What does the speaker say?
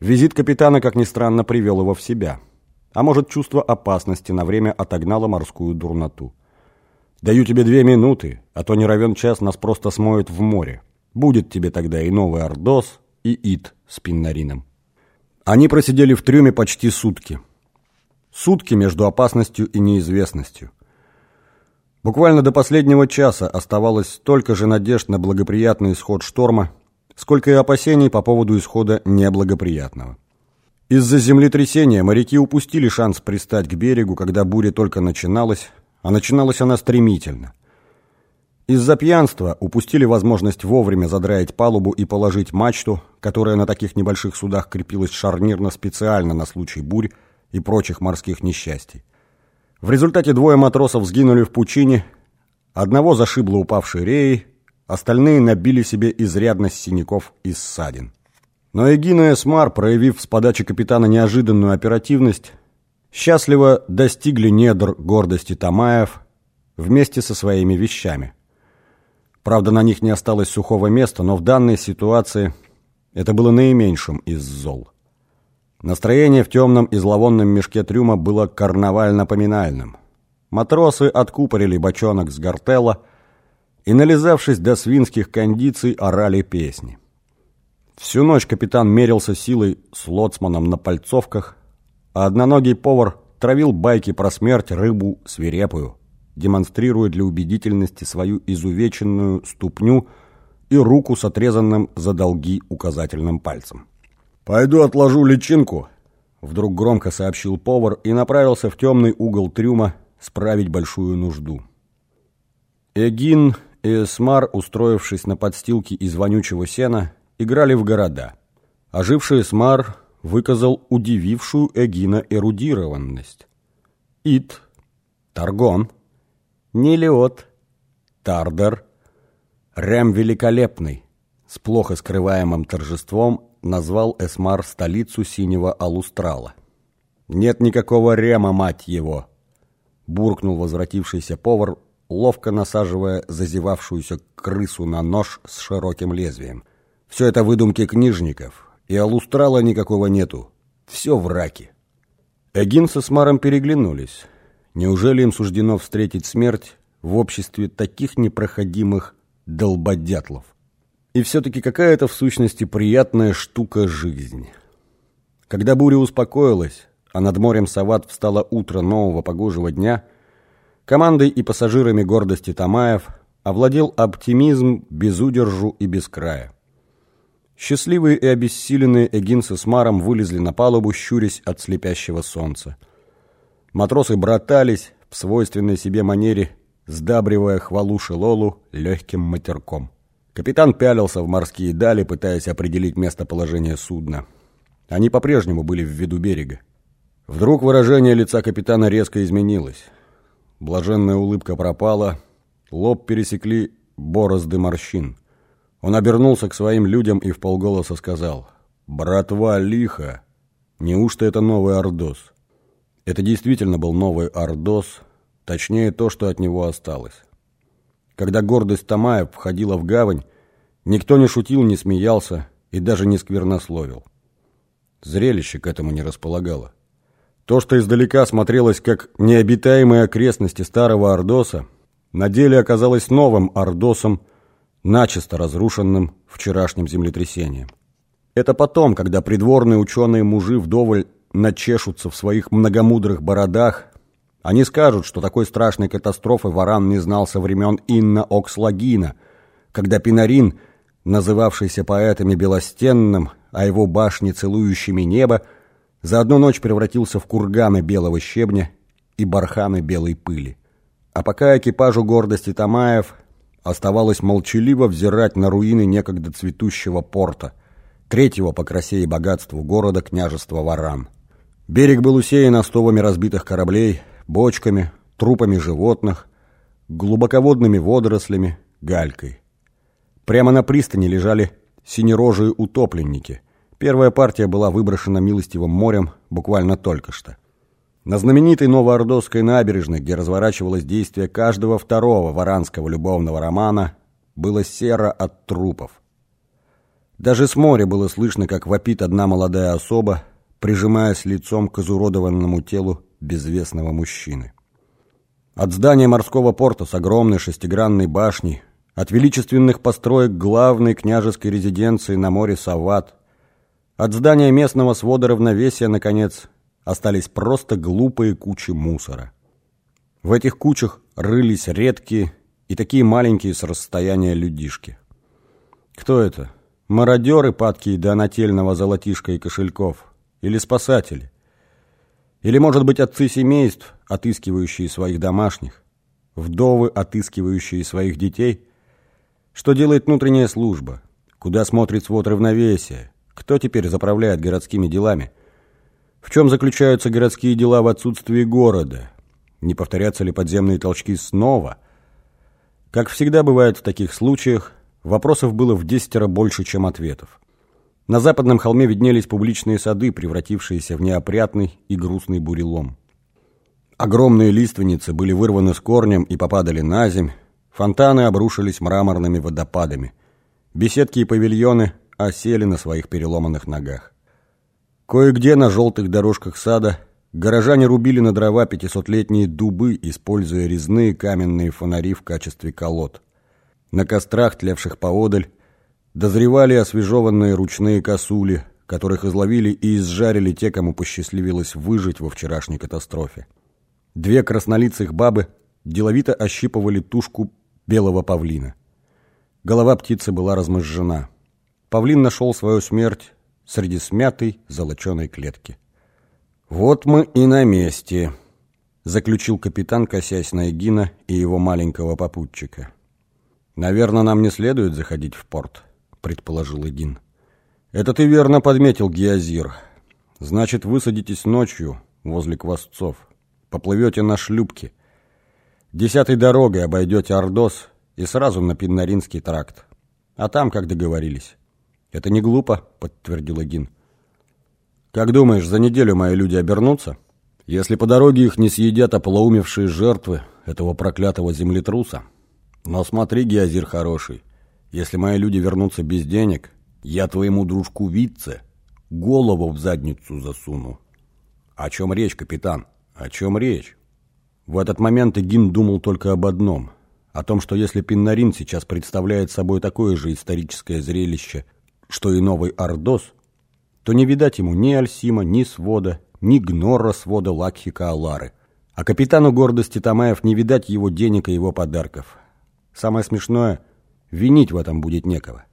Визит капитана, как ни странно, привел его в себя. А может, чувство опасности на время отогнало морскую дурноту. «Даю тебе две минуты, а то не равен час нас просто смоет в море. Будет тебе тогда и новый Ордос, и Ит с Пиннарином». Они просидели в трюме почти сутки. Сутки между опасностью и неизвестностью. Буквально до последнего часа оставалось столько же надежд на благоприятный исход шторма, сколько и опасений по поводу исхода неблагоприятного. Из-за землетрясения моряки упустили шанс пристать к берегу, когда буря только начиналась, а начиналась она стремительно. Из-за пьянства упустили возможность вовремя задраить палубу и положить мачту, которая на таких небольших судах крепилась шарнирно специально на случай бурь и прочих морских несчастий. В результате двое матросов сгинули в пучине, одного зашибло упавшей реей, Остальные набили себе изрядно синяков и ссадин. Но Эгина Эсмар, проявив с подачи капитана неожиданную оперативность, счастливо достигли недр гордости Тамаев вместе со своими вещами. Правда, на них не осталось сухого места, но в данной ситуации это было наименьшим из зол. Настроение в темном и зловонном мешке трюма было карнавально-поминальным. Матросы откупорили бочонок с гортелла, и, нализавшись до свинских кондиций, орали песни. Всю ночь капитан мерился силой с лоцманом на пальцовках, а одноногий повар травил байки про смерть рыбу свирепую, демонстрируя для убедительности свою изувеченную ступню и руку с отрезанным за долги указательным пальцем. «Пойду отложу личинку», — вдруг громко сообщил повар и направился в темный угол трюма справить большую нужду. Эгин Эсмар, устроившись на подстилке из вонючего сена, играли в города. Оживший Эсмар выказал удивившую Эгина эрудированность. Ит, Таргон, Нелиот, Тардер, Рем Великолепный с плохо скрываемым торжеством назвал Эсмар столицу синего Алустрала. «Нет никакого Рема, мать его!» буркнул возвратившийся повар, ловко насаживая зазевавшуюся крысу на нож с широким лезвием. Все это выдумки книжников, и алустрала никакого нету. Все в раке. Эгин со Смаром переглянулись. Неужели им суждено встретить смерть в обществе таких непроходимых долбодятлов? И все-таки какая-то в сущности приятная штука жизнь. Когда буря успокоилась, а над морем Сават встало утро нового погожего дня – Командой и пассажирами гордости Тамаев овладел оптимизм без удержу и без края. Счастливые и обессиленные Эгин с Маром вылезли на палубу, щурясь от слепящего солнца. Матросы братались в свойственной себе манере, сдабривая хвалу Шелолу легким матерком. Капитан пялился в морские дали, пытаясь определить местоположение судна. Они по-прежнему были в виду берега. Вдруг выражение лица капитана резко изменилось. Блаженная улыбка пропала, лоб пересекли борозды морщин. Он обернулся к своим людям и вполголоса сказал «Братва, лихо! Неужто это новый Ордос?» Это действительно был новый Ордос, точнее то, что от него осталось. Когда гордость Тамаев входила в гавань, никто не шутил, не смеялся и даже не сквернословил. Зрелище к этому не располагало. То, что издалека смотрелось как необитаемые окрестности старого Ордоса, на деле оказалось новым Ордосом, начисто разрушенным вчерашним землетрясением. Это потом, когда придворные ученые-мужи вдоволь начешутся в своих многомудрых бородах, они скажут, что такой страшной катастрофы Варан не знал со времен Инна Окслагина, когда Пинарин, называвшийся поэтами Белостенным, а его башни целующими небо, за одну ночь превратился в курганы белого щебня и барханы белой пыли. А пока экипажу гордости Тамаев оставалось молчаливо взирать на руины некогда цветущего порта, третьего по красе и богатству города княжества Варан. Берег был усеян остовами разбитых кораблей, бочками, трупами животных, глубоководными водорослями, галькой. Прямо на пристани лежали синерожие утопленники – Первая партия была выброшена милостивым морем буквально только что. На знаменитой Новоордовской набережной, где разворачивалось действие каждого второго варанского любовного романа, было серо от трупов. Даже с моря было слышно, как вопит одна молодая особа, прижимаясь лицом к изуродованному телу безвестного мужчины. От здания морского порта с огромной шестигранной башней, от величественных построек главной княжеской резиденции на море Сават, от здания местного свода равновесия, наконец, остались просто глупые кучи мусора. В этих кучах рылись редкие и такие маленькие с расстояния людишки. Кто это? Мародеры, падкие до нательного золотишка и кошельков? Или спасатели? Или, может быть, отцы семейств, отыскивающие своих домашних? Вдовы, отыскивающие своих детей? Что делает внутренняя служба? Куда смотрит свод равновесия? Кто теперь заправляет городскими делами? В чем заключаются городские дела в отсутствии города? Не повторятся ли подземные толчки снова? Как всегда бывает в таких случаях, вопросов было в десятеро больше, чем ответов. На западном холме виднелись публичные сады, превратившиеся в неопрятный и грустный бурелом. Огромные лиственницы были вырваны с корнем и попадали на земь, фонтаны обрушились мраморными водопадами, беседки и павильоны осели на своих переломанных ногах. Кое-где на желтых дорожках сада горожане рубили на дрова пятисотлетние дубы, используя резные каменные фонари в качестве колод. На кострах, тлевших поодаль, Дозревали освежеванные ручные косули, которых изловили и изжарили те, кому посчастливилось выжить во вчерашней катастрофе. Две краснолицых бабы деловито ощипывали тушку белого павлина. Голова птицы была размозжена. Павлин нашел свою смерть среди смятой золоченой клетки. «Вот мы и на месте», — заключил капитан, косясь на Эгина и его маленького попутчика. «Наверное, нам не следует заходить в порт» предположил Эдин. «Это ты верно подметил, Геозир. Значит, высадитесь ночью возле Квасцов. Поплывете на шлюпке. Десятой дорогой обойдете Ордос и сразу на Пиннаринский тракт. А там, как договорились». «Это не глупо», — подтвердил Эдин. «Как думаешь, за неделю мои люди обернутся? Если по дороге их не съедят ополоумевшие жертвы этого проклятого землетруса? Но смотри, Геозир хороший». Если мои люди вернутся без денег, я твоему дружку Витце голову в задницу засуну. О чем речь, капитан? О чем речь? В этот момент Игин думал только об одном. О том, что если Пиннарин сейчас представляет собой такое же историческое зрелище, что и новый Ордос, то не видать ему ни Альсима, ни свода, ни гнора свода Лакхика Алары. А капитану гордости Тамаев не видать его денег и его подарков. Самое смешное – Винить в этом будет некого.